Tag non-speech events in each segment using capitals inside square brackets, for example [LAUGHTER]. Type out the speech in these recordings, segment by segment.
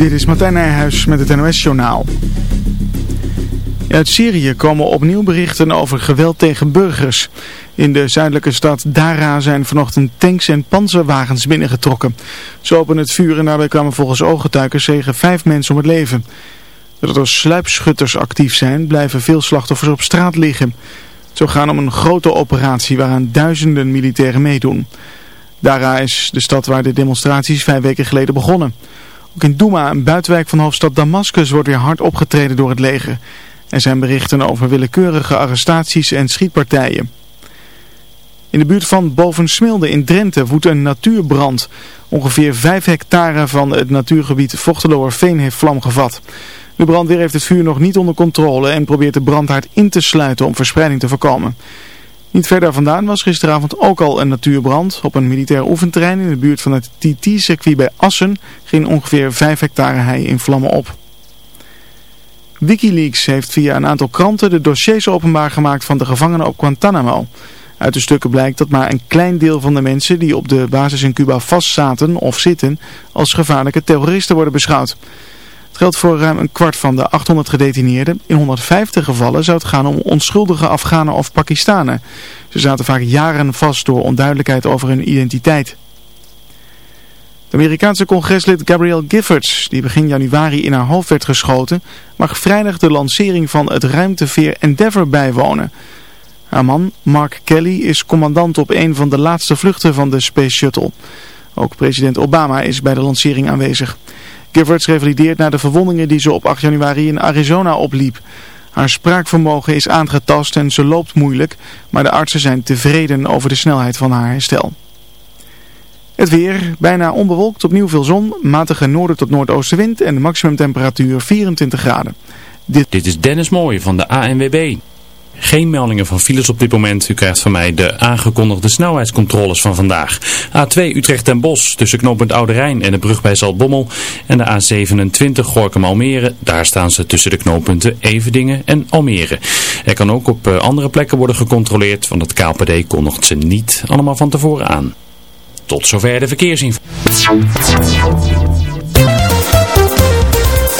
Dit is Martijn Nijhuis met het NOS-journaal. Uit Syrië komen opnieuw berichten over geweld tegen burgers. In de zuidelijke stad Dara zijn vanochtend tanks en panzerwagens binnengetrokken. Ze openen het vuur en daarbij kwamen volgens ooggetuigen zeker vijf mensen om het leven. Doordat er sluipschutters actief zijn, blijven veel slachtoffers op straat liggen. Het zou gaan om een grote operatie waaraan duizenden militairen meedoen. Dara is de stad waar de demonstraties vijf weken geleden begonnen. Ook in Douma, een buitenwijk van hoofdstad Damascus, wordt weer hard opgetreden door het leger. Er zijn berichten over willekeurige arrestaties en schietpartijen. In de buurt van Bovensmilde in Drenthe woedt een natuurbrand. Ongeveer 5 hectare van het natuurgebied Vochteloerveen heeft vlam gevat. De brandweer heeft het vuur nog niet onder controle en probeert de brandhaard in te sluiten om verspreiding te voorkomen. Niet verder vandaan was gisteravond ook al een natuurbrand. Op een militair oefenterrein in de buurt van het TT-circuit bij Assen ging ongeveer 5 hectare hei in vlammen op. Wikileaks heeft via een aantal kranten de dossiers openbaar gemaakt van de gevangenen op Guantanamo. Uit de stukken blijkt dat maar een klein deel van de mensen die op de basis in Cuba vastzaten of zitten als gevaarlijke terroristen worden beschouwd geldt voor ruim een kwart van de 800 gedetineerden. In 150 gevallen zou het gaan om onschuldige Afghanen of Pakistanen. Ze zaten vaak jaren vast door onduidelijkheid over hun identiteit. De Amerikaanse congreslid Gabrielle Giffords, die begin januari in haar hoofd werd geschoten, mag vrijdag de lancering van het ruimteveer Endeavour bijwonen. Haar man, Mark Kelly, is commandant op een van de laatste vluchten van de Space Shuttle. Ook president Obama is bij de lancering aanwezig. Giffords revalideert na de verwondingen die ze op 8 januari in Arizona opliep. Haar spraakvermogen is aangetast en ze loopt moeilijk, maar de artsen zijn tevreden over de snelheid van haar herstel. Het weer, bijna onbewolkt, opnieuw veel zon, matige noorden tot noordoostenwind en maximumtemperatuur 24 graden. Dit, Dit is Dennis Mooij van de ANWB. Geen meldingen van files op dit moment. U krijgt van mij de aangekondigde snelheidscontroles van vandaag. A2 Utrecht en Bos tussen knooppunt Oude Rijn en de brug bij Zaltbommel. En de A27 Gorkum Almere. Daar staan ze tussen de knooppunten Evedingen en Almere. Er kan ook op eh, andere plekken worden gecontroleerd, want het KPD kondigt ze niet allemaal van tevoren aan. Tot zover de verkeersinformatie.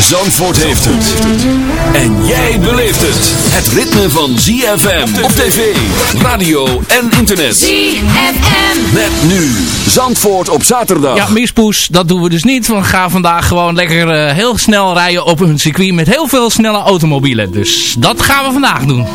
Zandvoort heeft het. En jij beleeft het. Het ritme van ZFM op tv, radio en internet. ZFM. Met nu Zandvoort op zaterdag. Ja, mispoes, dat doen we dus niet. We gaan vandaag gewoon lekker uh, heel snel rijden op een circuit met heel veel snelle automobielen. Dus dat gaan we vandaag doen.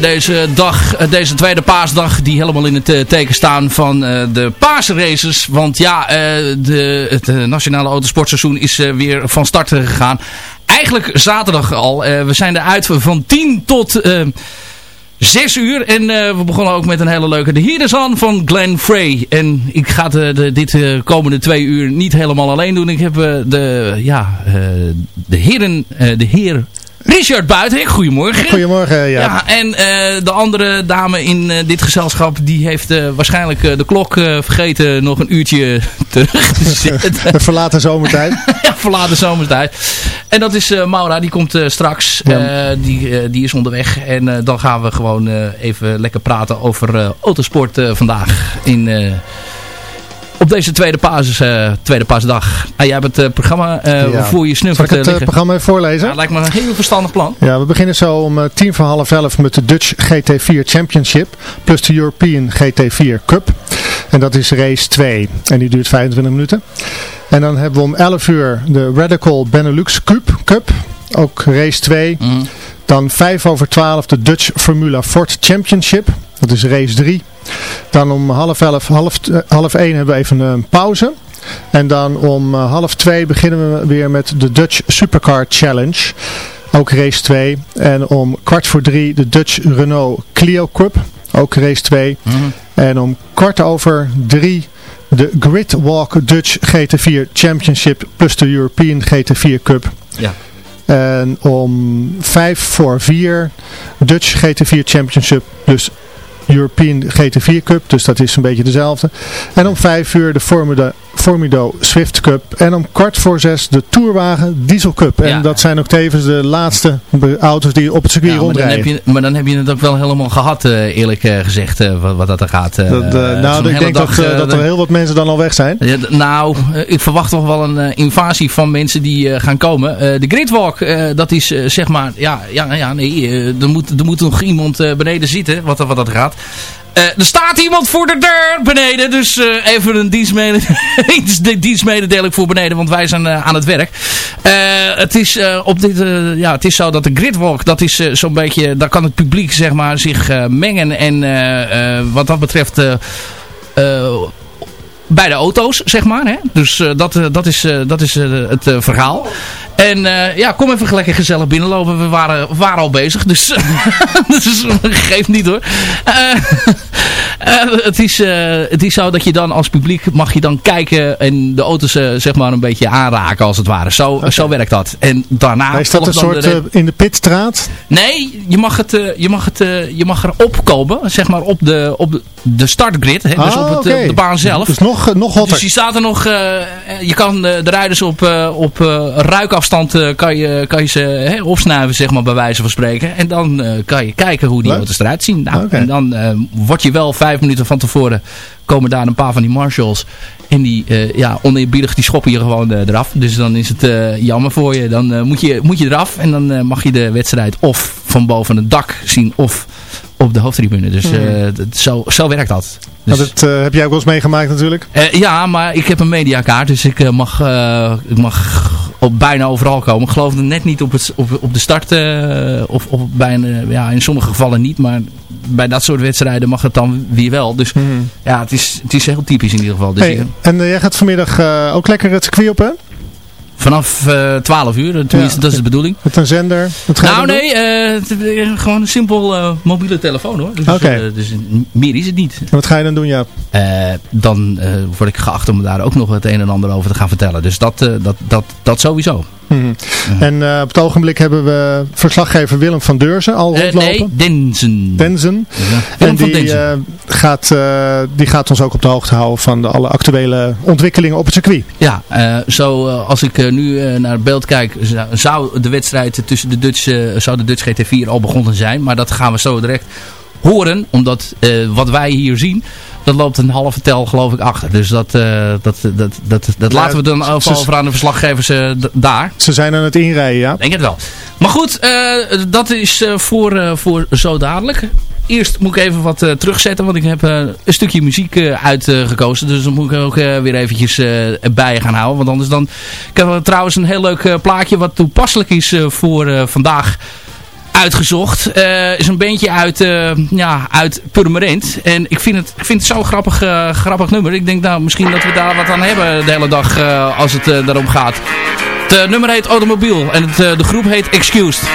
Deze dag, eh, deze tweede paasdag, die helemaal in het eh, teken staan van de paasraces. Want ja, de, het nationale autosportseizoen is weer van start gegaan. Eigenlijk zaterdag al. we zijn eruit van 10 tot... Zes uur en we begonnen ook met een hele leuke De Hier van Glenn Frey. En ik ga de, de, dit komende twee uur niet helemaal alleen doen. Ik heb de, ja, de heren, de heer Richard Buiten, goedemorgen. Goedemorgen, ja. ja en uh, de andere dame in uh, dit gezelschap, die heeft uh, waarschijnlijk de klok vergeten nog een uurtje [LAUGHS] terug te zetten. [LAUGHS] verlaten zomertijd. [LAUGHS] ja, verlaten zomertijd. En dat is Maura, die komt straks. Ja. die, die is onderweg. En dan gaan we gewoon even lekker praten over autosport vandaag in op deze tweede, paas, uh, tweede paasdag. Ah, jij hebt het programma uh, ja. voor je snuffert Zal ik het programma even voorlezen? Ja, lijkt me een heel verstandig plan. Ja, we beginnen zo om tien voor half elf met de Dutch GT4 Championship. Plus de European GT4 Cup. En dat is race 2. En die duurt 25 minuten. En dan hebben we om 11 uur de Radical Benelux Cup. Cup. Ook race 2. Mm. Dan 5 over 12 de Dutch Formula Ford Championship. Dat is race 3. Dan om half elf, half, uh, half één hebben we even een pauze. En dan om uh, half twee beginnen we weer met de Dutch Supercar Challenge. Ook race 2. En om kwart voor drie de Dutch Renault Clio Cup. Ook race 2. Mm -hmm. En om kwart over drie de Gridwalk Dutch GT4 Championship plus de European GT4 Cup. Ja. En om vijf voor vier Dutch GT4 Championship plus European GT4 Cup. Dus dat is een beetje dezelfde. En om 5 uur de Formula, Formido Swift Cup. En om kwart voor zes de Tourwagen Diesel Cup. En dat zijn ook tevens de laatste auto's die op het circuit ja, rondrijden. Maar dan, heb je, maar dan heb je het ook wel helemaal gehad, uh, eerlijk uh, gezegd, uh, wat, wat, dat er gaat. Dat, nou, ik denk dag, dat, dat er heel wat mensen dan al weg zijn. Ja, nou, ik verwacht toch wel een invasie van mensen die gaan komen. de Gridwalk, dat is zeg maar, ja, ja, ja nee, er, moet, er moet nog iemand beneden zitten, wat, wat dat gaat. Uh, er staat iemand voor de deur beneden. Dus uh, even een dienstmede [LAUGHS] dienstmededeling voor beneden. Want wij zijn uh, aan het werk. het, is, op dit, ja, het is zo dat de gridwalk. Dat is zo'n beetje. Daar kan het publiek zeg maar, zich mengen. En wat dat betreft bij de auto's, zeg maar. Hè? Dus uh, dat, uh, dat is, uh, dat is het verhaal. En ja, kom even lekker gezellig binnenlopen. We waren, waren al bezig, dus, [LAUGHS] dus geeft niet hoor. [LAUGHS] het, is, het is zo dat je dan als publiek mag je dan kijken en de auto's zeg maar een beetje aanraken als het ware. Zo, okay. zo werkt dat. En daarna... Maar is dat een soort de in de pitstraat? Nee, je mag, het, je, mag het, je mag erop komen, zeg maar op de, op de, startgrid. Hè? Dus ah, op, het, okay. op de baan zelf. Dus nog nog, nog hotter. Dus die staat er nog, uh, je kan de, de rijders op, uh, op uh, ruikafstand kan je, kan je ze hè, opsnuiven, zeg maar, bij wijze van spreken. En dan kan je kijken hoe die auto's eruit zien. Nou, okay. En dan word je wel vijf minuten van tevoren, komen daar een paar van die marshals. En die, ja, oneerbiedig, die schoppen je gewoon eraf. Dus dan is het jammer voor je. Dan moet, je, moet je eraf en dan mag je de wedstrijd of van boven het dak zien of op de hoofdtribune. Dus mm. zo, zo werkt dat. Dus... dat uh, heb jij ook wel eens meegemaakt natuurlijk? Uh, ja, maar ik heb een mediakaart, dus ik mag, ik mag op bijna overal komen. Ik geloof net niet op, het, op, op de start, of, of bijna, ja, in sommige gevallen niet, maar bij dat soort wedstrijden mag het dan weer wel. Dus mm. ja, het is, het is heel typisch in ieder geval. Dus hey, en jij gaat vanmiddag ook lekker het circuit op, hè? Vanaf uh, eh, 12 uur, tenminste, dat is de bedoeling. Met een zender? nou nee, uh, gewoon een simpel uh, mobiele telefoon hoor. Dus, okay. dus meer is het niet. En wat ga je dan doen, ja? dan word ik geacht om daar ook nog het een en ander over te gaan vertellen. Dus dat, dat, dat, dat sowieso. Hmm. En uh, op het ogenblik hebben we verslaggever Willem van Deurzen al uh, rondlopen. Nee, Denzen. Denzen. Ja. En die, uh, gaat, die gaat ons ook op de hoogte houden van de, alle actuele ontwikkelingen op het circuit. Ja, zo als ik nu naar het beeld kijk, zou de wedstrijd tussen de Dutch, zou de Dutch GT4 al begonnen zijn. Maar dat gaan we zo direct horen, omdat wat wij hier zien dat loopt een halve tel geloof ik achter. Dus dat, uh, dat, dat, dat, dat laten we dan over, over aan de verslaggevers uh, daar. Ze zijn aan het inrijden, ja. Denk het wel. Maar goed, uh, dat is voor, voor zo dadelijk. Eerst moet ik even wat terugzetten, want ik heb een stukje muziek uitgekozen. dus dan moet ik ook weer eventjes bij gaan houden. Want anders dan... Ik heb trouwens een heel leuk plaatje wat toepasselijk is voor vandaag uitgezocht. is een bandje uit, ja, uit Purmerend. En ik vind het, ik vind het zo'n grappig, grappig nummer. Ik denk nou misschien dat we daar wat aan hebben de hele dag als het daarom gaat. Het nummer heet Automobiel en het, de groep heet Excused.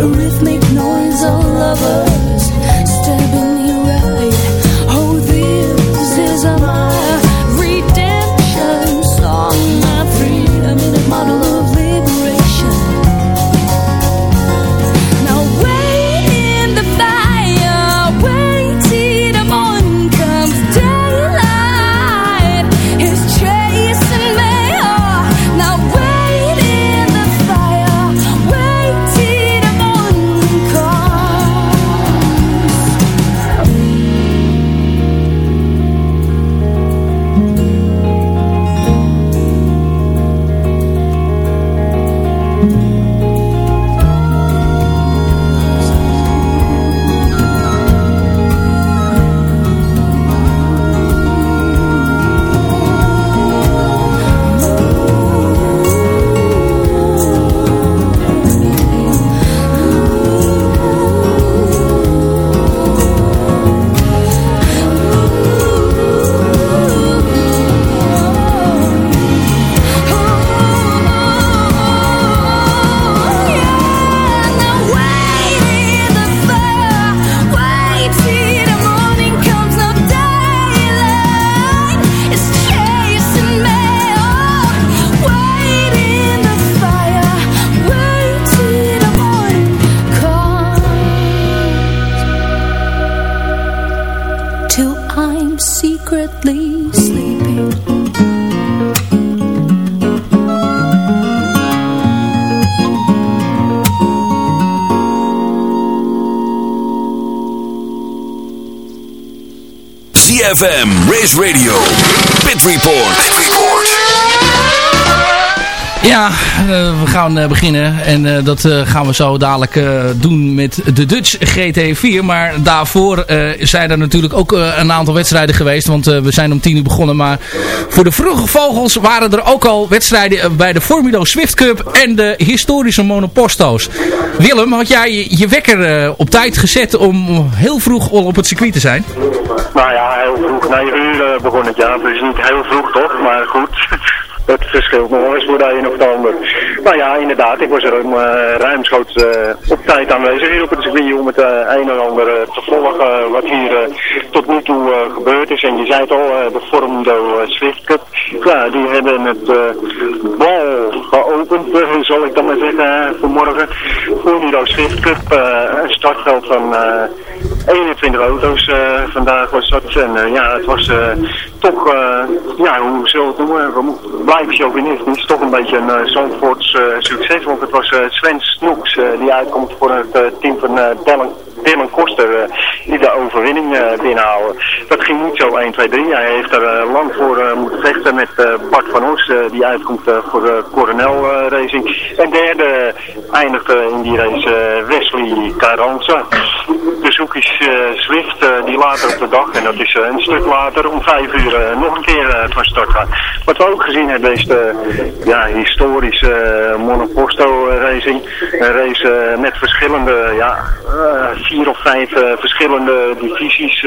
a rhythmic noise of lovers. Pit Report. Ja, eh, we gaan eh, beginnen en eh, dat gaan we zo dadelijk doen met de Dutch GT4. Maar daarvoor zijn er natuurlijk ook een aantal wedstrijden geweest, want we zijn om tien uur begonnen. Maar voor de vroege vogels waren er ook al wedstrijden bij de Formulo Swift Cup en de historische monoposto's. Willem, had jij je, je wekker op tijd gezet om heel vroeg al op het circuit te zijn? Nou ja, heel vroeg, 9 uur eh, begon het jaar, dus niet heel vroeg toch, maar goed. Het verschilt nog eens voor de een of de ander. Nou ja, inderdaad, ik was er um, uh, ruimschoots uh, op tijd aanwezig hier op het circuit om het uh, een en ander te volgen wat hier tot nu toe gebeurd is. En je zei het al, de Formdo Swift Cup, ja, die hebben het bal geopend, zal ik dan maar zeggen, vanmorgen. Formdo Swift Cup, een startveld van uh, 21 auto's vandaag was dat. En ja, het was toch, uh, ja, hoe zullen we het noemen? We blijven is toch een beetje een uh, Zandvoorts uh, succes, want het was Sven Snoeks die uitkomt voor het team van Dylan, Dylan Koster die de overwinning binnenhouden. Dat ging niet zo 1, 2, 3. Hij heeft er lang voor moeten vechten met Bart van Os, die uitkomt voor de Coronel Racing. En derde eindigde in die race Wesley Carranza. De zoekjes uh, Swift, die later op de dag, en dat is een stuk later, om vijf uur uh, nog een keer uh, van start gaan. Wat we ook gezien hebben is de ja, historische uh, monoposto racing. Een race met verschillende, ja, vier of vijf verschillende divisies.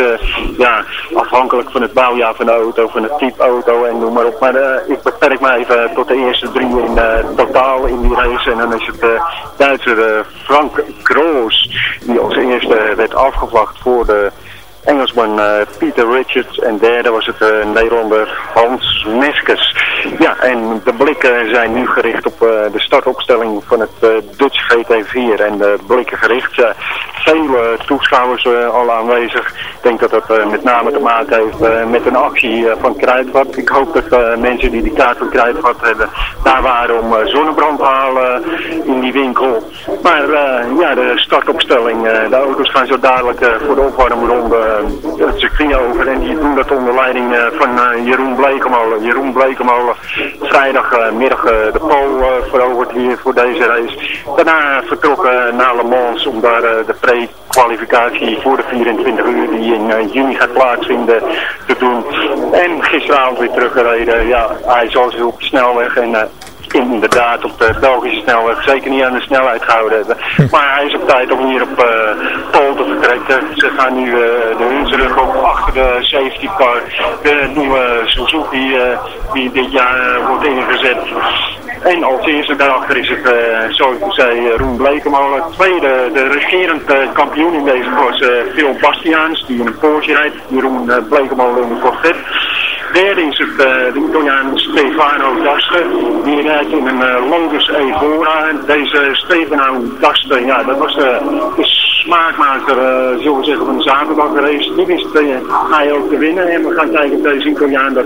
Ja, afhankelijk van het bouwjaar van de auto, van het type auto en noem maar op. Maar ik beperk me even tot de eerste drie in totaal in die race. En dan is het Duitser uh, Frank Kroos die als eerste werd afgevlacht voor de Engelsman uh, Peter Richards en derde was het uh, Nederlander Hans Meskes. Ja, en de blikken zijn nu gericht op uh, de startopstelling van het Dutch GT4 en de blikken gericht. Vele toeschouwers al aanwezig. Ik denk dat dat met name te maken heeft met een actie van Kruidvat. Ik hoop dat mensen die die kaart van Kruidvat hebben daar waren om zonnebrand te halen in die winkel. Maar ja, de startopstelling, de auto's gaan zo dadelijk voor de opwarmronde het circuit over. En die doen dat onder leiding uh, van uh, Jeroen Blekemolen. Jeroen Blekemolen vrijdagmiddag uh, de pol veroverd hier voor deze race. Daarna vertrokken naar Le Mans om daar de pre-kwalificatie voor de 24 uur die in juni gaat plaatsvinden te doen. En gisteravond weer teruggereden. Ja, hij zal zich op de snelweg en inderdaad op de Belgische snelweg zeker niet aan de snelheid gehouden hebben. Maar hij is op tijd om hier op uh, Pol te vertrekken. Ze gaan nu uh, de Hunsrug op achter de safety car. De nieuwe Suzuki uh, die dit jaar wordt ingezet. En als eerste daarachter is het, zoals ik zei, Roen Blekemolen. Tweede, de regerend kampioen in deze was Phil Bastiaans, die in een Porsche rijdt. Jeroen Blekemolen in een. Derde is het de Italiaan Stefano Dasche. Die rijdt in een uh, Lotus Evora. Deze Stefano Dasche, ja, dat was de, smaakmaker, uh, zullen we zeggen, van de zaterdagrace. Die wist uh, hij ook te winnen. En we gaan kijken of deze Italiaan dat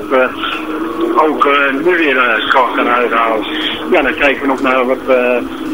ook nu weer kan gaan uithalen. Ja, dan kijken we nog naar wat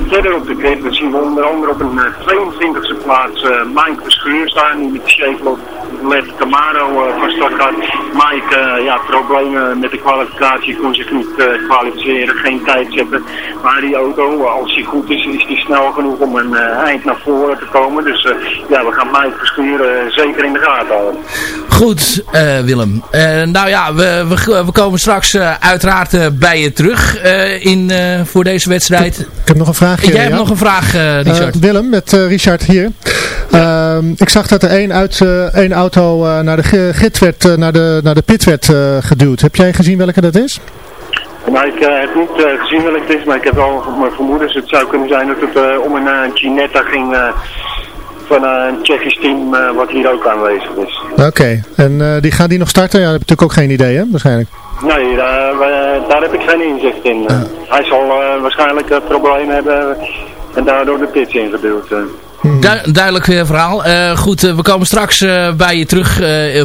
verder op de grid. Dan zien we onder andere op een 22e plaats Mike Verschuur staan. Die met de Chevrolet Camaro van start gaat. Mike, ja, problemen met de kwalificatie, kon zich niet kwalificeren, geen tijd zetten. Maar die auto, als die goed is, is die snel genoeg om een eind naar voren te komen. Dus uh, ja, we gaan Mike Verschuren uh, zeker in de gaten houden. Goed, uh, Willem. nou ja, we, we, we komen straks uiteraard bij je terug in, voor deze wedstrijd. Ik, ik heb nog een vraag. Jij ja. hebt nog een vraag, Richard. Willem, met Richard hier. Ja. ik zag dat er één, uit, één auto naar de grid werd, naar, de, naar de pit werd geduwd. Heb jij gezien welke dat is? Nou, ik uh, heb niet uh, gezien welk het is, maar ik heb wel mijn vermoedens. Het zou kunnen zijn dat het uh, om een uh, Ginetta ging van een Tsjechisch team wat hier ook aanwezig is. Oké, okay. en die gaat die nog starten? Ja, dat heb ik natuurlijk ook geen idee, hè, waarschijnlijk. Nee, daar, daar heb ik geen inzicht in. Ja. Hij zal waarschijnlijk problemen hebben en daardoor de pits ingeduwd. Du duidelijk verhaal. Uh, goed, uh, we komen straks bij je terug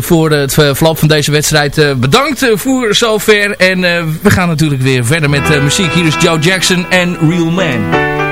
voor het verloop van deze wedstrijd. bedankt voor zover. En we gaan natuurlijk weer verder met muziek. Hier is Joe Jackson en Real Man.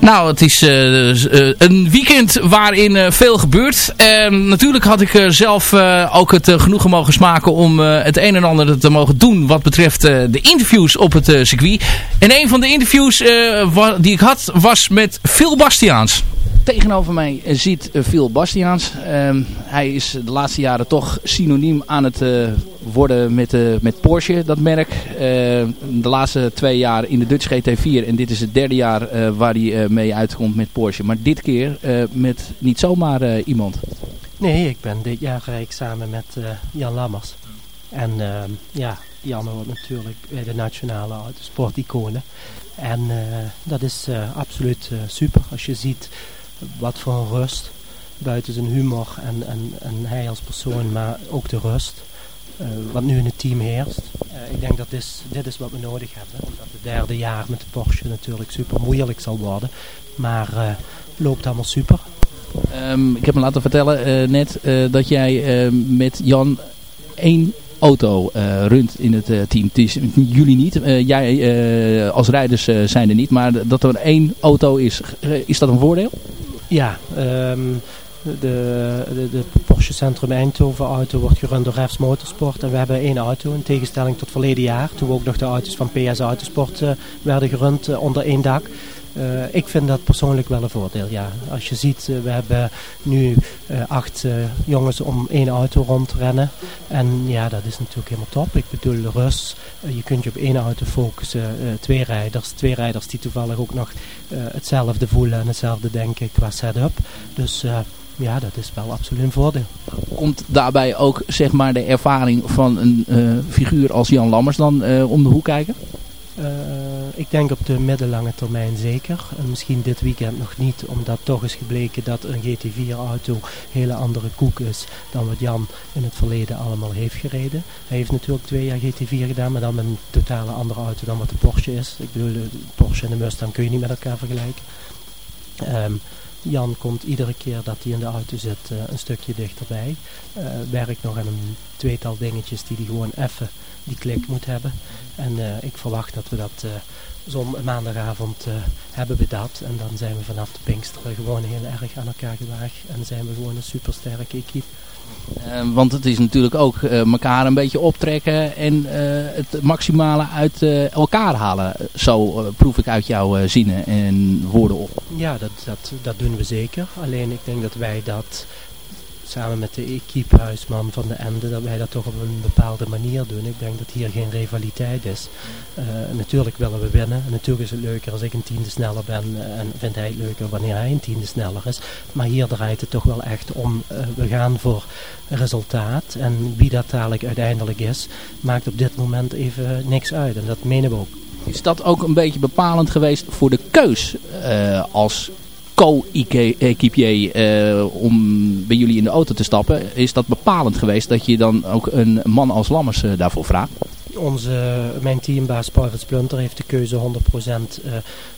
Nou, het is eh, eh, een weekend waarin eh, veel gebeurt. Natuurlijk had ik zelf ook het genoegen mogen smaken om het een en ander te mogen doen wat betreft de interviews op het circuit. En een van de interviews die ik had was met Phil Bastiaans. Tegenover mij zit Phil Bastiaans. Ehm, hij is de laatste jaren toch synoniem aan het worden met, met Porsche, dat merk. de laatste twee jaar in de Dutch GT4 en dit is het derde jaar waar hij mee uitkomt met Porsche. Maar dit keer met niet zomaar iemand. Nee, ik ben dit jaar rijd samen met eh, Jan Lammers. En eh, ja, Jan hoort natuurlijk de nationale autosporticonen. En eh, dat is absoluut super als je ziet wat voor rust buiten zijn humor en, en, en hij als persoon, maar ook de rust. Eh, wat nu in het team heerst. Eh, ik denk dat dit, is- dit is wat we nodig hebben. Dat het derde jaar met de Porsche natuurlijk super moeilijk zal worden. Maar eh, loopt allemaal super. Ehm, ik heb me laten vertellen net dat jij eh, met Jan één auto runt in het team. Het is jullie niet. Jij als rijders zijn er niet. Maar dat er één auto is, is dat een voordeel? Ja, ehm, de, de, de Porsche Centrum Eindhoven auto wordt gerund door Refs Motorsport. En we hebben één auto in tegenstelling tot verleden jaar. Toen ook nog de auto's van PS Autosport eh, werden gerund eh, onder één dak. Eh, ik vind dat persoonlijk wel een voordeel, ja. Als je ziet, we hebben nu acht jongens om één auto rondrennen. En ja, dat is natuurlijk helemaal top. Ik bedoel, de rust. Je kunt je op één auto focussen. Twee rijders. Twee rijders die toevallig ook nog hetzelfde voelen en hetzelfde denken qua setup. Dus ja, dat is wel absoluut een voordeel. Komt daarbij ook zeg maar, de ervaring van een eh, figuur als Jan Lammers dan eh, om de hoek kijken? Eh, ik denk op de middellange termijn zeker. En misschien dit weekend nog niet, omdat toch is gebleken dat een GT4-auto een hele andere koek is dan wat Jan in het verleden allemaal heeft gereden. Hij heeft natuurlijk twee jaar GT4 gedaan, maar dan met een totale andere auto dan wat de Porsche is. Ik bedoel, de Porsche en de Mustang kun je niet met elkaar vergelijken. Ehm, Jan komt iedere keer dat hij in de auto zit eh, een stukje dichterbij. Eh werkt nog aan een tweetal dingetjes die hij gewoon even die klik moet hebben. En eh, ik verwacht dat we dat eh zo'n maandagavond eh, hebben we dat. En dan zijn we vanaf de Pinksteren gewoon heel erg aan elkaar gewaagd. En zijn we gewoon een supersterke equipe. Eh, want het is natuurlijk ook elkaar een beetje optrekken en het maximale uit elkaar halen. Zo proef ik uit jouw zinnen en woorden op. Ja, dat, dat, dat doen we zeker. Alleen ik denk dat wij dat samen met de equipehuisman van de Ende, dat wij dat toch op een bepaalde manier doen. Ik denk dat hier geen rivaliteit is. Eh, natuurlijk willen we winnen. En natuurlijk is het leuker als ik een tiende sneller ben. eh, en vindt hij het leuker wanneer hij een tiende sneller is. Maar hier draait het toch wel echt om. eh, we gaan voor resultaat. En wie dat dadelijk uiteindelijk is, maakt op dit moment even niks uit. En dat menen we ook. Is dat ook een beetje bepalend geweest voor de keus eh, als co-equipier eh, om bij jullie in de auto te stappen? Is dat bepalend geweest dat je dan ook een man als Lammers eh, daarvoor vraagt? Onze, mijn teambaas Paul Splunter heeft de keuze 100% eh,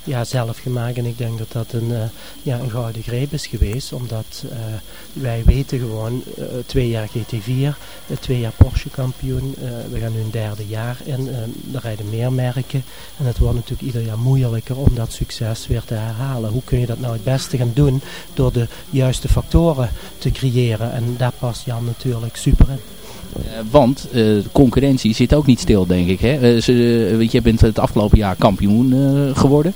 ja, zelf gemaakt. En ik denk dat dat een, eh, ja, een gouden greep is geweest. Omdat eh, wij weten gewoon, twee jaar GT4, eh, twee jaar Porsche kampioen. we gaan nu een derde jaar in. er rijden meer merken. En het wordt natuurlijk ieder jaar moeilijker om dat succes weer te herhalen. Hoe kun je dat nou het beste gaan doen? Door de juiste factoren te creëren. En daar past Jan natuurlijk super in. Eh, want eh, de concurrentie zit ook niet stil, denk ik. Hè? Eh, ze, eh, je, bent het afgelopen jaar kampioen eh, geworden.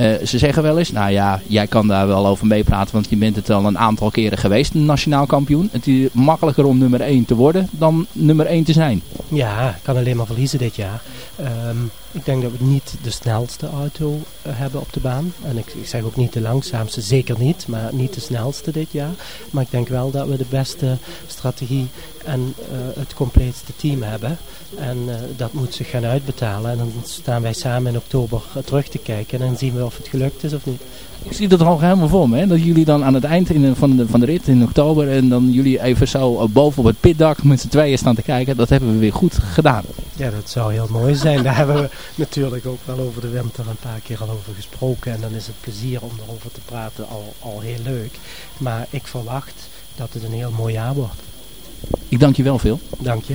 Eh, ze zeggen wel eens, nou ja, jij kan daar wel over meepraten, want je bent het al een aantal keren geweest, een nationaal kampioen. Het is makkelijker om nummer 1 te worden dan nummer 1 te zijn. Ja, ik kan alleen maar verliezen dit jaar. Ehm, ik denk dat we niet de snelste auto eh, hebben op de baan. En ik, ik zeg ook niet de langzaamste, zeker niet, maar niet de snelste dit jaar. Maar ik denk wel dat we de beste strategie en eh, het compleetste team hebben. En eh, dat moet zich gaan uitbetalen. En dan staan wij samen in oktober terug te kijken en dan zien we of het gelukt is of niet. Ik zie dat al helemaal voor me, hè? dat jullie dan aan het eind in, van, de, van de rit in oktober en dan jullie even zo eh, boven op het pitdak met z'n tweeën staan te kijken. Dat hebben we weer goed gedaan. Ja, dat zou heel mooi zijn. Daar [LAUGHS] hebben we natuurlijk ook wel over de winter een paar keer al over gesproken. En dan is het plezier om erover te praten al, al heel leuk. Maar ik verwacht dat het een heel mooi jaar wordt. Ik dank je wel veel. Dank je.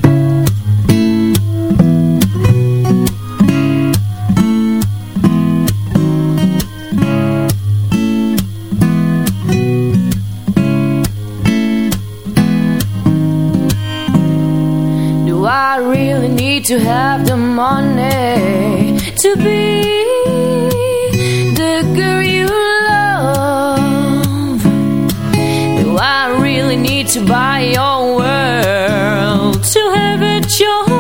Need to have the money to be the girl you love? Do I really need to buy your world to have a choice,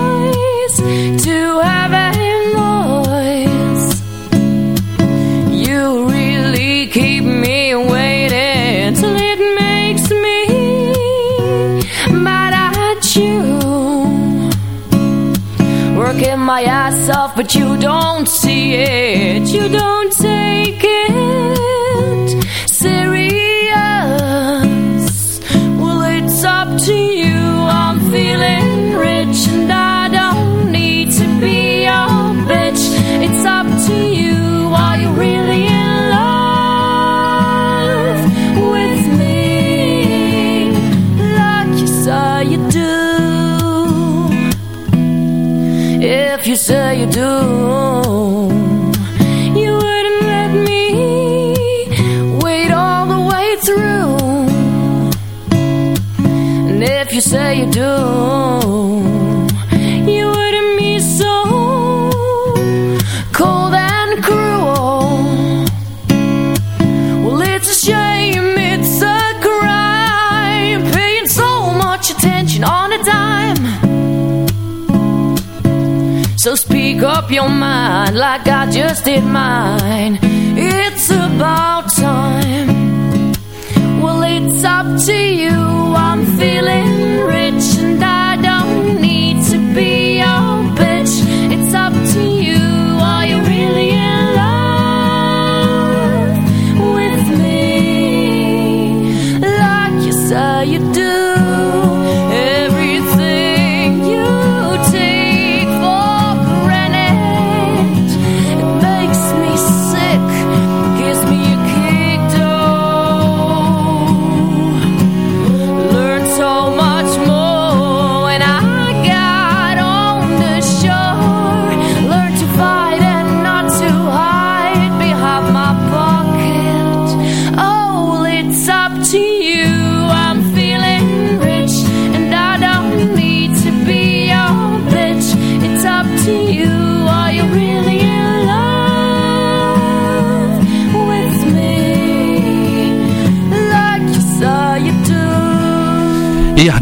off, but you don't see it. You don't take it say you do, like I just did mine. It's about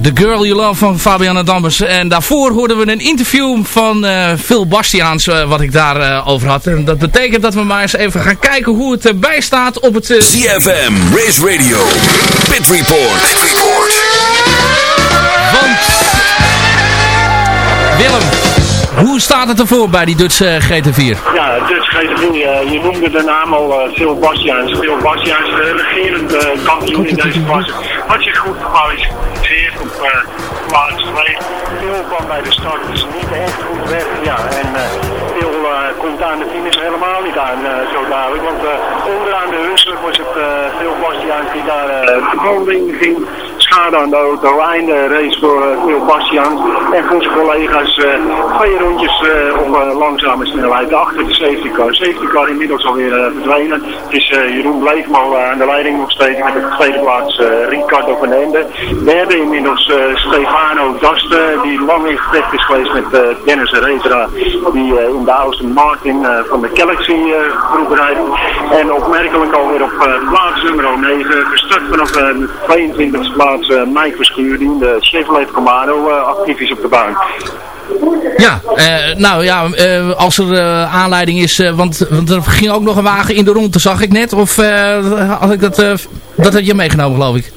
The Girl You Love van Fabiana Dammers. En daarvoor hoorden we een interview van eh, Phil Bastiaans, eh, wat ik daarover over had. En dat betekent dat we maar eens even gaan kijken hoe het erbij staat op het... eh, ZFM, Race Radio, Pit Report. Pit Report. Want... Willem, hoe staat het ervoor bij die Dutch eh, GT4? Ja, GTV, uh, je noemde de naam al uh, Phil Bastiaans. Phil Bastiaans, de regerend uh, kampioen in deze klasse. Had zich goed gekwalificeerd op uh, plaats 2. Phil kwam bij de start, dus niet echt goed weg. Ja, en uh, Phil uh, komt aan de finish helemaal niet aan, zo dadelijk. Want onderaan de Husselijk was het Phil Bastiaans die daar de branding ging. Schade aan de auto, einde race voor uh, Phil Bastiaans. En voor zijn collega's uh, twee rondjes uh, op langzame snelheid achter de safety car. Safety car inmiddels alweer verdwenen. Het is Jeroen Bleekman uh, aan de leiding nog steeds met de tweede plaats Ricardo van Ende. We hebben inmiddels Stefano Daste, die lang in gevecht is geweest met Dennis Retra, die in de Aston Martin van de Galaxy groep rijdt. En opmerkelijk alweer op plaats nummer 9, gestart vanaf de 22e plaats uh, Mike Verschuur, die in de Chevrolet Camaro uh, actief is op de baan. Ja, uh, nou ja, als er aanleiding is, want, want er ging ook nog een wagen in de ronde, zag ik net. Of had ik dat, dat had je meegenomen, geloof ik.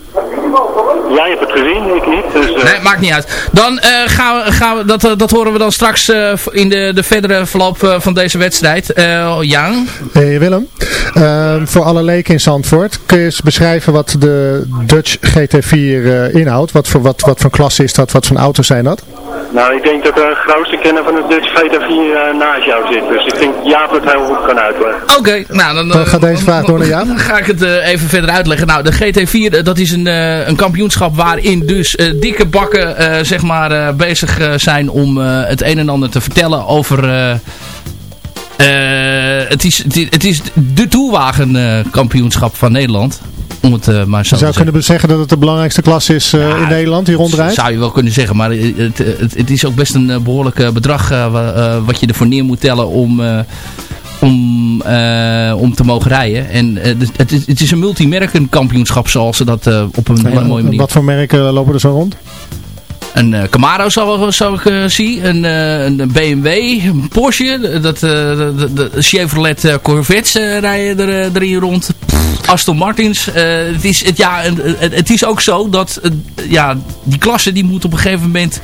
Jij hebt het gezien, ik niet. Dus, Nee, maakt niet uit. Dan gaan we, gaan we dat, dat horen we dan straks in de, de verdere verloop van deze wedstrijd. Jan? Hey Willem, ehm, voor alle leken in Zandvoort, kun je eens beschrijven wat de Dutch GT4 inhoudt? Wat voor, wat, wat voor klasse is dat? Wat voor auto's zijn dat? Nou, ik denk dat de grootste kenner van het Dutch GT4 uh, naast jou zit. Dus ik denk Jaap het heel goed kan uitleggen. Oké, okay, nou dan, dan gaat deze vraag door naar Jaap. Dan ga ik het uh, even verder uitleggen. Nou, de GT4, dat is een, uh, een kampioenschap waarin dus dikke bakken zeg maar bezig zijn om het een en ander te vertellen over... het, is, het is de toelwagenkampioenschap van Nederland om het uh, maar zo Je zou kunnen zeggen dat het de belangrijkste klas is uh, ja, in Nederland, die rondrijdt? zou je wel kunnen zeggen, maar het, het, het is ook best een behoorlijk bedrag wat je ervoor neer moet tellen om, om, om te mogen rijden. En het, het, is een multimerkenkampioenschap zoals ze dat op een hele mooie manier... Wat voor merken lopen er zo rond? Een uh, Camaro zou, zou ik uh, zien. Een, uh, een BMW, een Porsche. Dat, de, de, Chevrolet Corvette rijden er, erin rond. Pff, Aston Martins. het, is, het, ja, het, het, is ook zo dat ja, die klasse die moet op een gegeven moment...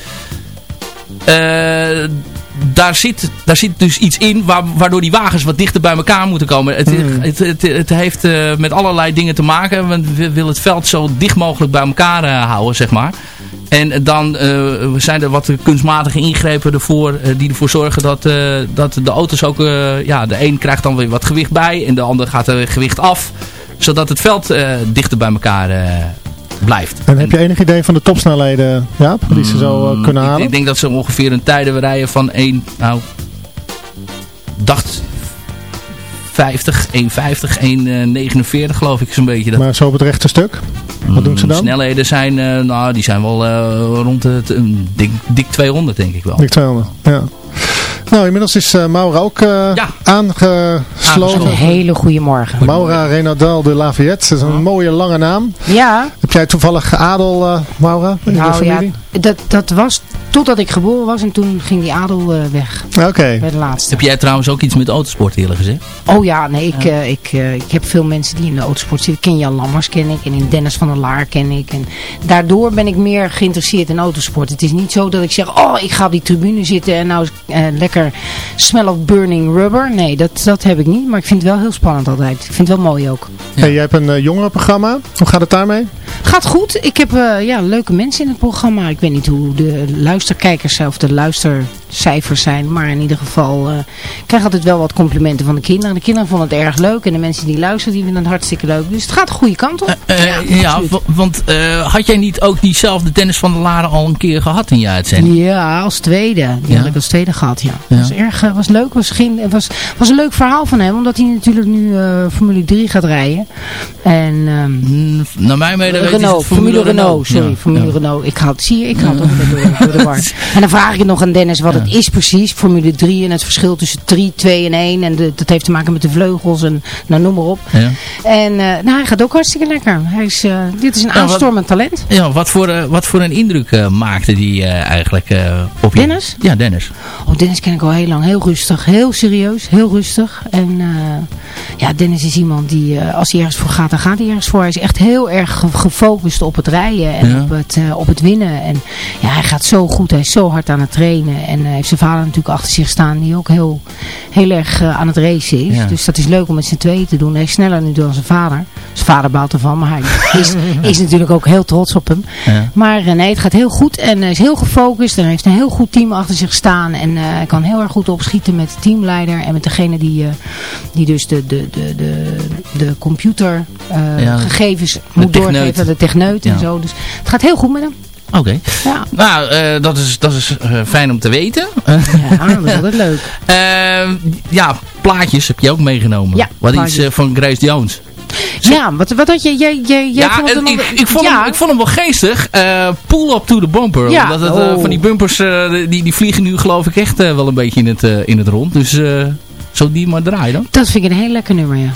daar, zit, daar zit dus iets in waardoor die wagens wat dichter bij elkaar moeten komen. Het, mm. het, het, het, heeft met allerlei dingen te maken. We willen het veld zo dicht mogelijk bij elkaar houden, zeg maar. En dan eh, zijn er wat kunstmatige ingrepen ervoor, eh, die ervoor zorgen dat, eh, dat de auto's ook... eh, ja, de een krijgt dan weer wat gewicht bij en de ander gaat er gewicht af. Zodat het veld eh, dichter bij elkaar eh, blijft. En heb je enig idee van de topsnelheden, Jaap, die ze zo eh, kunnen Ik, halen? ik denk dat ze ongeveer een tijden rijden van 1, nou, dacht 50, 1,50, 1,49 geloof ik zo'n beetje. Dat Maar zo op het rechte stuk, wat doen ze dan? snelheden zijn, eh, nou, die zijn wel eh, rond het dik, dik 200 denk ik wel. Dik 200, ja. Nou, inmiddels is eh, Maura ook eh, aangesloten. Een hele goede morgen. Maura Renadel de Lafayette, dat is een mooie lange naam. Ja. Heb jij toevallig adel, eh, Maura, in de Nou ja, dat, dat was totdat ik geboren was en toen ging die adel eh, weg. Oké. Bij de laatste. Heb jij trouwens ook iets met autosport eerlijk gezegd? Oh ja, nee, ik, eh, ik, eh, ik heb veel mensen die in de autosport zitten. Ik ken Jan Lammers ken ik en in Dennis van der Laar ken ik. En daardoor ben ik meer geïnteresseerd in autosport. Het is niet zo dat ik zeg, oh ik ga op die tribune zitten en nou eh, lekker smell of burning rubber. Nee, dat, dat heb ik niet. Maar ik vind het wel heel spannend altijd. Ik vind het wel mooi ook. Jij hebt een uh, jongerenprogramma. Hoe gaat het daarmee? Gaat goed. Ik heb uh, ja, leuke mensen in het programma. Ik weet niet hoe de luisterkijkers of de luistercijfers zijn. Maar in ieder geval uh, ik krijg altijd wel wat complimenten van de kinderen. De kinderen vonden het erg leuk. En de mensen die luisteren die vinden het hartstikke leuk. Dus het gaat de goede kant op. Uh, ja, ja want had jij niet ook diezelfde Dennis van der Laren al een keer gehad in je uitzending? Ja, als tweede. Die ja. had ik als tweede gehad, ja. ja. was erg was leuk. Was, geen, was, was een leuk verhaal van hem. Omdat hij natuurlijk nu Formule 3 gaat rijden. En, um, naar mijn mede Renault, Formule, Renault, sorry, ja, Formule ja. Renault. Ik had, zie je, ik had ja. door, door de war. [LAUGHS] En dan vraag ik nog aan Dennis wat het is precies, Formule 3 en het verschil tussen 3, 2 en 1. En de, dat heeft te maken met de vleugels en nou, noem maar op. En uh, nou, hij gaat ook hartstikke lekker. Hij is, uh, dit is een aanstormend talent. Ja, wat voor, uh, wat voor een indruk maakte die eigenlijk op je? Dennis? Ja, Dennis. Oh, Dennis ken ik al heel lang. Heel rustig, heel serieus, heel rustig. En ja, Dennis is iemand die, als hij ergens voor gaat, dan gaat hij ergens voor. Hij is echt heel erg gefocust op het rijden en ja. op, het, uh, op het winnen. En ja, hij gaat zo goed, hij is zo hard aan het trainen. En uh, heeft zijn vader natuurlijk achter zich staan, die ook heel, heel erg uh, aan het racen is. Ja. Dus dat is leuk om met z'n tweeën te doen. Hij is sneller nu dan zijn vader. Zijn vader baalt ervan, maar hij [LAUGHS] is, is natuurlijk ook heel trots op hem. Ja. Maar nee, het gaat heel goed en hij is heel gefocust en hij heeft een heel goed team achter zich staan. En hij kan heel erg goed opschieten met de teamleider en met degene die, die dus de, de, de, de, de computer gegevens moet doorgeven, de techneut en zo. Dus het gaat heel goed met hem. Oké. Okay. Ja. Nou, uh, dat is, dat is uh, fijn om te weten. Ja, dat is altijd leuk. Uh, [LAUGHS] ja, plaatjes heb je ook meegenomen. Ja, Wat iets van Grace Jones. Ja, wat, wat had je? Jij, jij, jij ja, vond ik, ik, vond ja. hem, ik vond hem wel geestig. Uh, pull up to the bumper. Ja. Omdat het, uh, oh. van die bumpers, uh, die, die vliegen nu geloof ik echt wel een beetje in het, in het rond. Dus zo die maar draaien dan. Dat vind ik een heel lekker nummer, ja.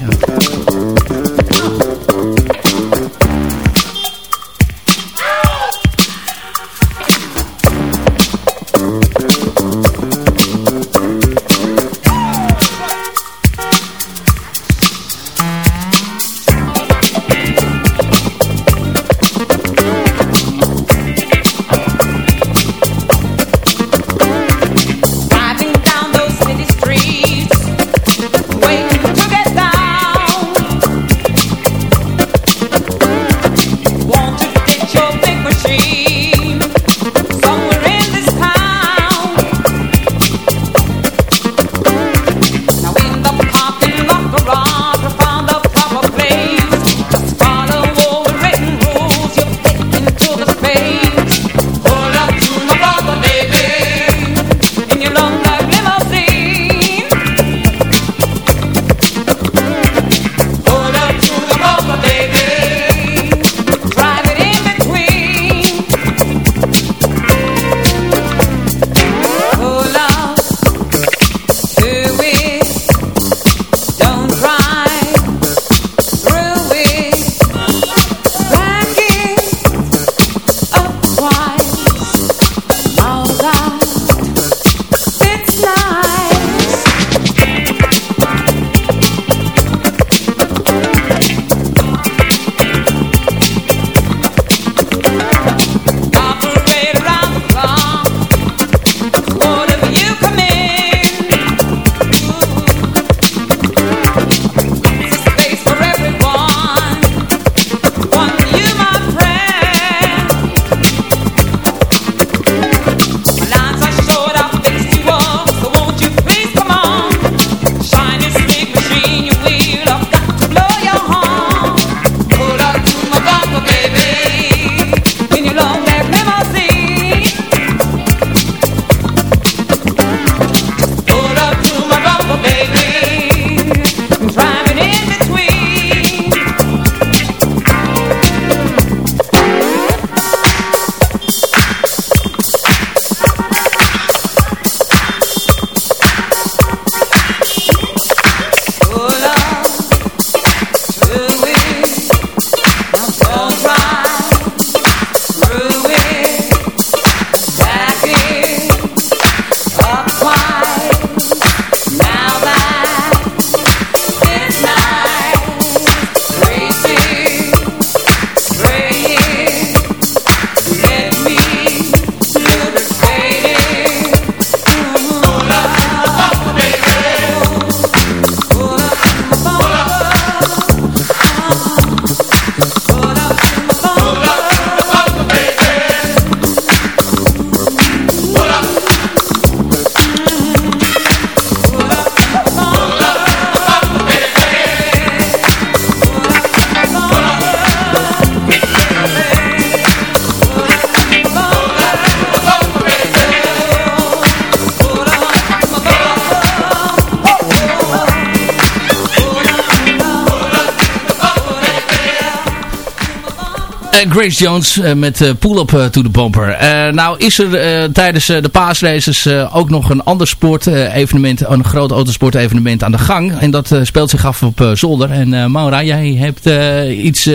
Grace Jones eh, met uh, Pull Up to the Bumper. nou is er tijdens de paasraces ook nog een ander sportevenement, een groot autosportevenement aan de gang. En dat speelt zich af op zolder. En Maura, jij hebt iets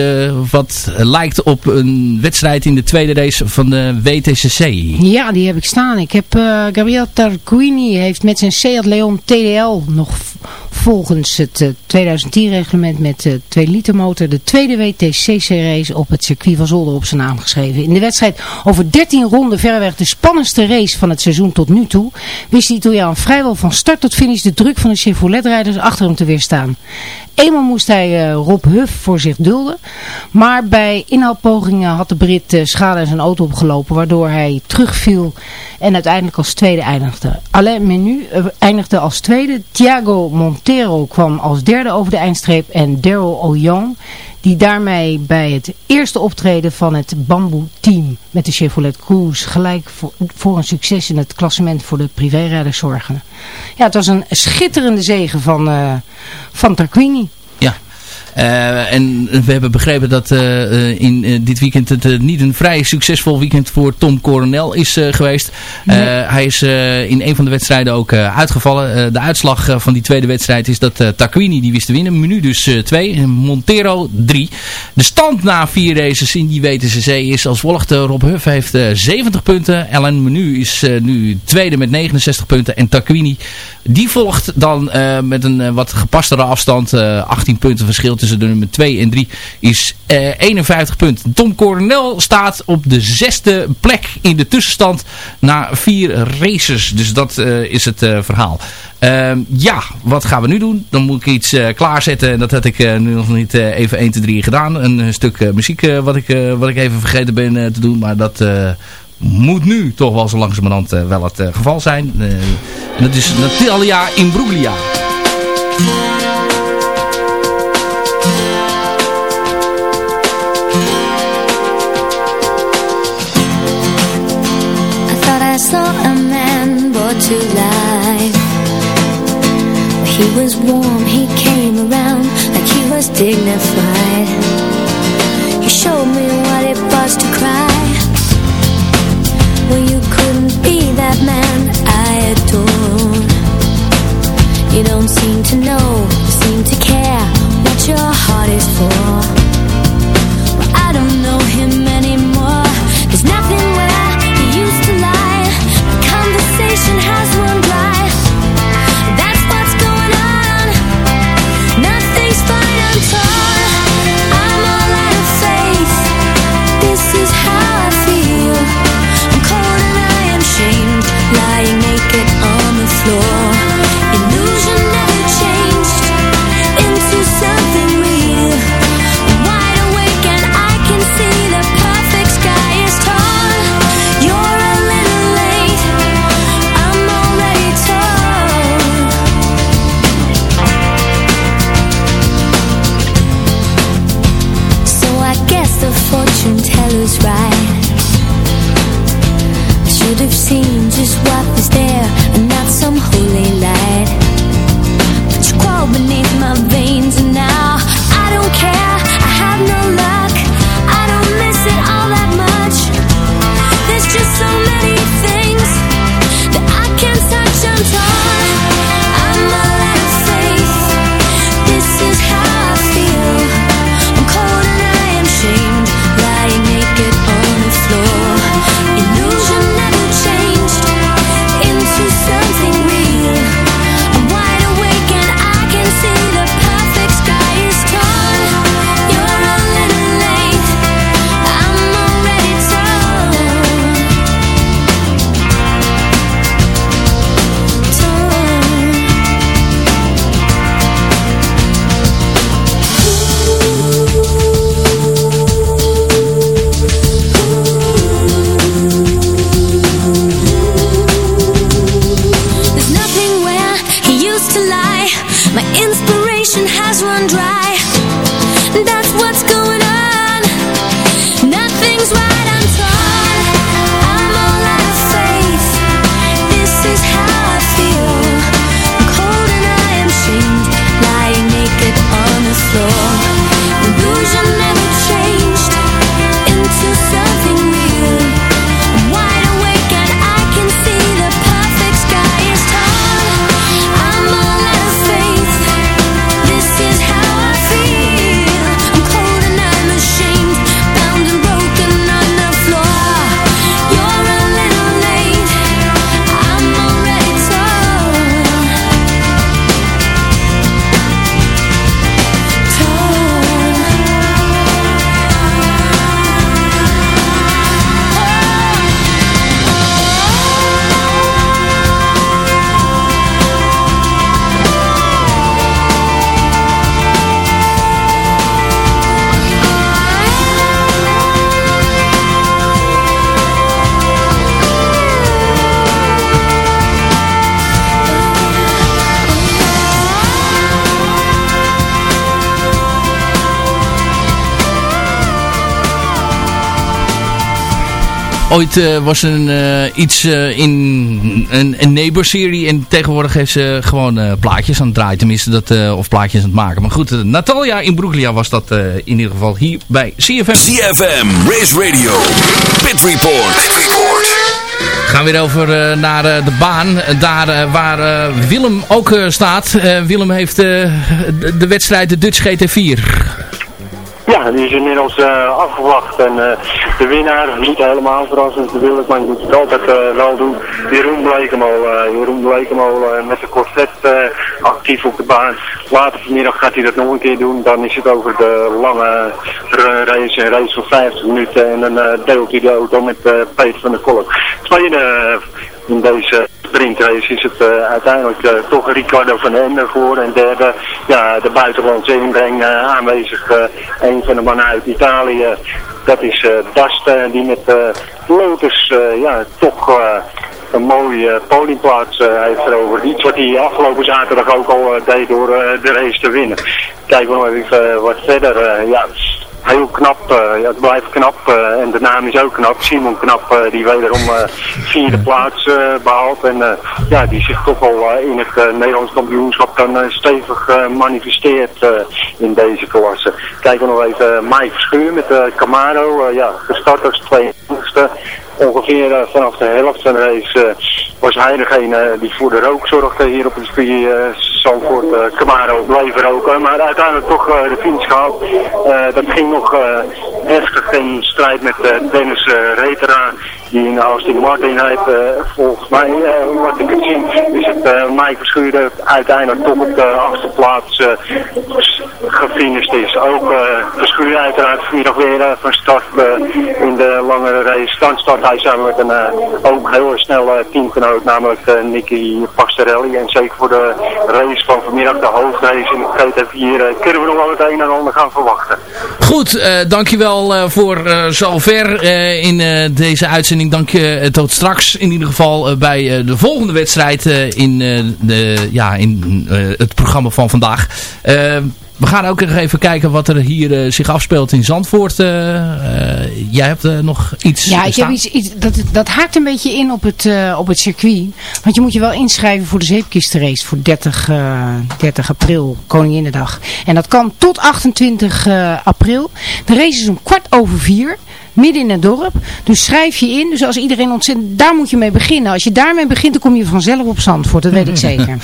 wat lijkt op een wedstrijd in de tweede race van de WTCC. Ja, die heb ik staan. Ik heb Gabriel Tarquini heeft met zijn Seat Leon TDL nog volgens het 2010-reglement met 2 liter motor de tweede WTCC-race op het circuit van Zolder op zijn naam geschreven. In de wedstrijd over 13 ronden verreweg de spannendste race van het seizoen tot nu toe, wist de Italiaan vrijwel van start tot finish de druk van de Chevrolet-rijders achter hem te weerstaan. Eenmaal moest hij uh, Rob Huff voor zich dulden. Maar bij inhaalpogingen had de Brit uh, schade in zijn auto opgelopen. Waardoor hij terugviel en uiteindelijk als tweede eindigde. Alain Menu uh, eindigde als tweede. Thiago Montero kwam als derde over de eindstreep. En Daryl O'Young die daarmee bij het eerste optreden van het Bamboo Team met de Chevrolet Cruze gelijk voor, een succes in het klassement voor de privérijders zorgen. Ja, het was een schitterende zegen van, uh, van Tarquini. Uh, en we hebben begrepen dat uh, in uh, dit weekend het niet een vrij succesvol weekend voor Tom Coronel is geweest. Nee. Hij is in een van de wedstrijden ook uitgevallen. de uitslag van die tweede wedstrijd is dat Taquini die wist te winnen. Menu dus 2 en Montero 3. De stand na vier races in die WTCC is als volgt. Rob Huff heeft 70 punten. Ellen Menu is nu tweede met 69 punten. En Taquini die volgt dan met een wat gepastere afstand 18 punten verschil tussen de nummer 2 en 3 is uh, 51 punten. Tom Coronel staat op de zesde plek in de tussenstand na vier races. Dus dat is het verhaal. Uh, ja, wat gaan we nu doen? Dan moet ik iets klaarzetten. En dat had ik nu nog niet even 1, 2, 3 gedaan. Een stuk muziek wat, ik, wat ik even vergeten ben te doen. Maar dat moet nu toch wel zo langzamerhand wel het geval zijn. en dat is Natalia Imbruglia. to life He was warm, he came around like he was dignified ooit eh, was een, eh, iets eh, in een, een Neighbor-serie. En tegenwoordig heeft ze gewoon plaatjes aan het draaien. Tenminste, dat, of plaatjes aan het maken. Maar goed, Natalia in Brooklyn was dat in ieder geval hier bij CFM. CFM, Race Radio, Pit Report. Pit Report. gaan weer over naar de baan. Daar waar Willem ook staat. Willem heeft de, de wedstrijd de Dutch GT4. Ja, die is inmiddels eh, afgewacht. En eh, de winnaar, niet helemaal verrassend natuurlijk, maar je moet het altijd eh, wel doen. Jeroen Blekemolen. Uh, Jeroen uh, met de Corvette uh, actief op de baan. Later vanmiddag gaat hij dat nog een keer doen. Dan is het over de lange race, een race van 50 minuten. En dan deelt hij de auto met Peter van der Kolk. Tweede in deze sprintrace is het uh, uiteindelijk uh, toch Ricardo van Ende voor. En derde, ja, de buitenlandse inbreng uh, aanwezig. een van de mannen uit Italië. Dat is Dast, die met Lotus ja, toch een mooie podiumplaats heeft veroverd. Iets wat hij afgelopen zaterdag ook al deed door de race te winnen. Kijken we nog even wat verder. ja, heel knap. Uh, ja, het blijft knap. Uh, en de naam is ook knap. Simon Knap, uh, die wederom vierde plaats behaalt. En ja, die zich toch al in het Nederlands kampioenschap dan stevig manifesteert in deze klasse. Kijken we nog even Mike Verschuur met de Camaro. ja, gestart als 22e ongeveer vanaf de helft van de race was hij degene die voor de rook zorgde hier op het circuit uh, Zandvoort. Uh, Camaro bleef roken, maar uiteindelijk toch uh, de finish gehaald. dat ging nog heftig in strijd met Dennis Retera, die in de Austin Martin heeft. volgens mij, wat ik het zie, is het Mike Verschuren uiteindelijk toch op de achtste plaats gefinished is. Ook Verschuren uiteraard vanmiddag weer van start in de langere race. Dan start hij samen met een ook heel snel teamgenoot namelijk Nicky Pastorelli. En zeker voor de race van vanmiddag, de hoofdrace in het GT4, uh, kunnen we nog wel het een en ander gaan verwachten. Goed, uh, uh, voor uh, zover in deze uitzending. Dank je tot straks in ieder geval bij de volgende wedstrijd in, de, ja, in het programma van vandaag. We gaan ook nog even kijken wat er hier uh, zich afspeelt in Zandvoort. Uh, uh, jij hebt nog iets Ja, ik heb iets, iets dat, dat haakt een beetje in op het, op het circuit. Want je moet je wel inschrijven voor de zeepkistenrace voor 30, 30 april, Koninginnedag. En dat kan tot 28 april. De race is om kwart over vier midden in het dorp. Dus schrijf je in. Dus als iedereen ontzettend... Daar moet je mee beginnen. Als je daarmee begint, dan kom je vanzelf op Zandvoort. Dat weet ik [LAUGHS] zeker.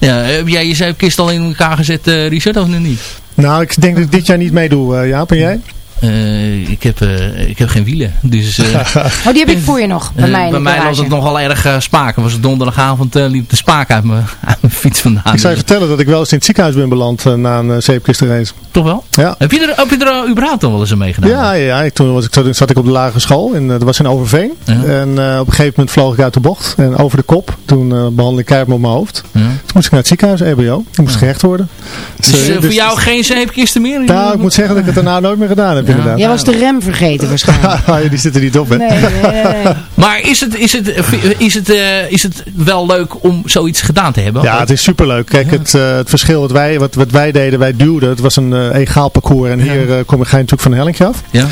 Ja, heb jij je zeepkist al in elkaar gezet, uh, Richard, of nog niet? Nou, ik denk dat ik dit jaar niet meedoe, uh, Jaap. En jij? Uh, ik, heb, uh, ik heb geen wielen. Dus, uh, [LAUGHS] oh, die heb ik voor je nog. Bij mij, bij mij was het nogal erg spaken. Was het donderdagavond liep de spaak uit mijn, [LAUGHS] uit mijn fiets vandaan. Ik zou je vertellen dat ik wel eens in het ziekenhuis ben beland na een zeepkistenrace. Toch wel? Ja. Heb je er, heb je er überhaupt al wel eens aan meegedaan? Ja, ja, toen was ik, zat, zat ik op de lagere school. En, dat was in Overveen. Ja. En op een gegeven moment vloog ik uit de bocht. En over de kop. Toen behandelde ik keihard op mijn hoofd. Ja. Toen moest ik naar het ziekenhuis, EBO. Ik moest gerecht worden. Dus, dus voor jou geen zeepkisten meer? Nou, ik moet zeggen dat ik het daarna nooit meer gedaan heb inderdaad. Jij was de rem vergeten [LAUGHS] waarschijnlijk. die zit er niet op, hè? Nee, nee, nee. [LAUGHS] maar is het, is, het, is, het, uh, is het wel leuk om zoiets gedaan te hebben? Ja, het is superleuk. Kijk, het, uh, het verschil wat wij, wat, wat wij deden, wij duwden. Het was een uh, egaal parcours. En hier kom, ga je natuurlijk van een hellingje af. Ja.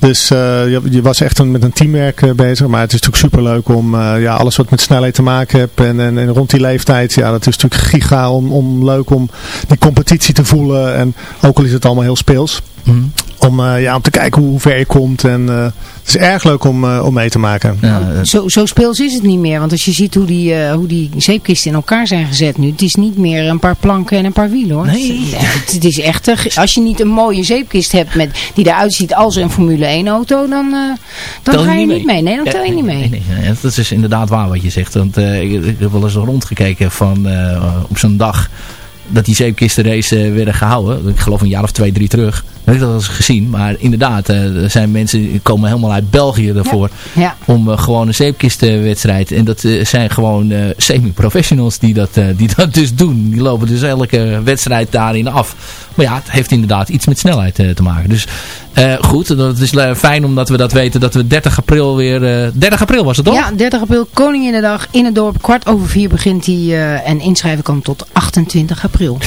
Dus uh, je, je, was echt een, met een teamwerk uh, bezig. Maar het is natuurlijk superleuk om uh, ja, alles wat met snelheid te maken hebt. En, en, en, rond die leeftijd. Ja, dat is natuurlijk giga om, om leuk om die competitie te voelen. En ook al is het allemaal heel speels. Mm. Om, ja, om te kijken hoe, ver je komt. En het is erg leuk om, om mee te maken. Ja, zo, zo speels is het niet meer. Want als je ziet hoe die, hoe die zeepkisten in elkaar zijn gezet nu. Het is niet meer een paar planken en een paar wielen hoor. Nee. Het, het is echt, als je niet een mooie zeepkist hebt met, die eruit ziet als een Formule 1 auto, dan, uh, dan tel ga je niet niet mee. Nee, dan tel je niet mee. Nee, nee, nee, dat is inderdaad waar wat je zegt. Want uh, ik, ik, heb wel eens rondgekeken van uh, op zo'n dag dat die zeepkistenrace werden gehouden. Ik geloof een jaar of twee, drie terug. Dat heb ik dat eens gezien. Maar inderdaad, er zijn mensen die komen helemaal uit België ervoor. Ja. Ja. Om uh, gewoon een zeepkistenwedstrijd. En dat uh, zijn gewoon uh, semi-professionals die dat, die dat dus doen. Die lopen dus elke wedstrijd daarin af. Maar ja, het heeft inderdaad iets met snelheid te maken. Dus goed, dat is fijn omdat we dat weten. Dat we 30 april weer... 30 april was het toch? Ja, 30 april, Koninginnedag in het dorp. Kwart over vier begint die en inschrijven kan tot 28 april.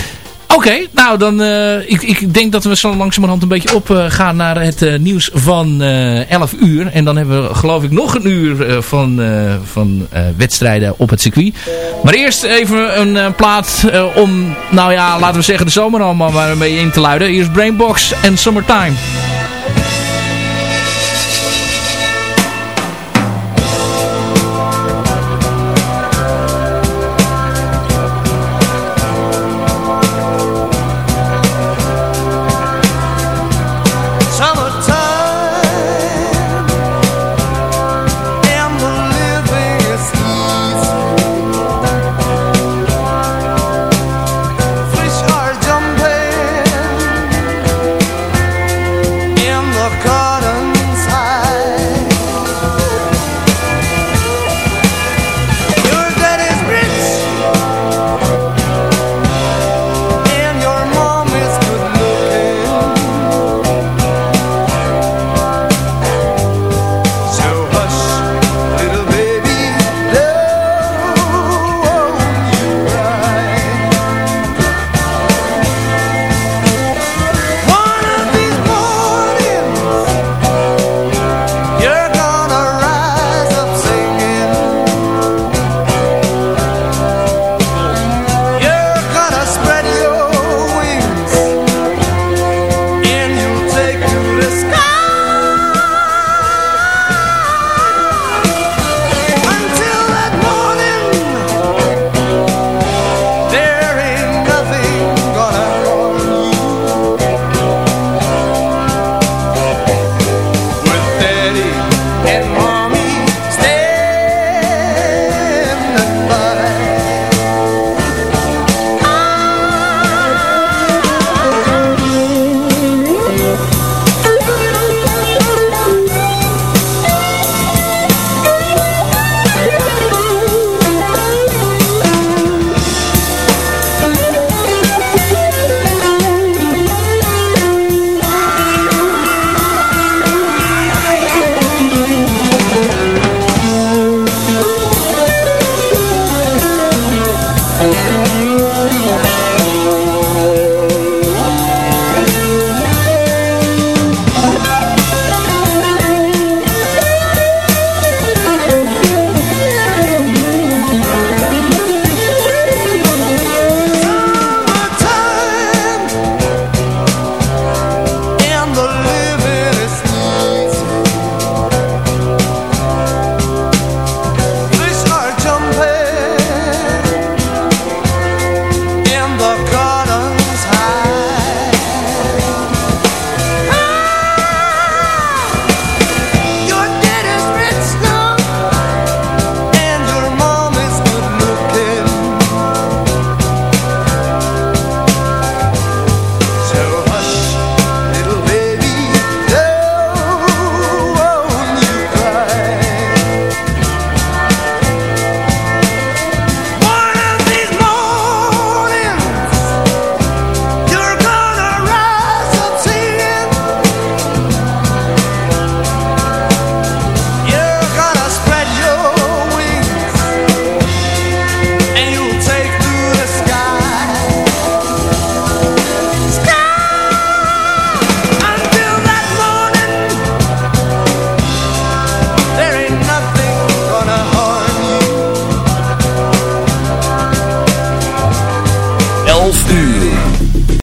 Oké, nou dan, uh, ik, ik denk dat we zo langzamerhand een beetje opgaan gaan naar het uh, nieuws van uh, 11 uur. En dan hebben we geloof ik nog een uur van, van wedstrijden op het circuit. Maar eerst even een plaat om, nou ja, laten we zeggen de zomer allemaal maar mee in te luiden. Hier is Brainbox en Summertime.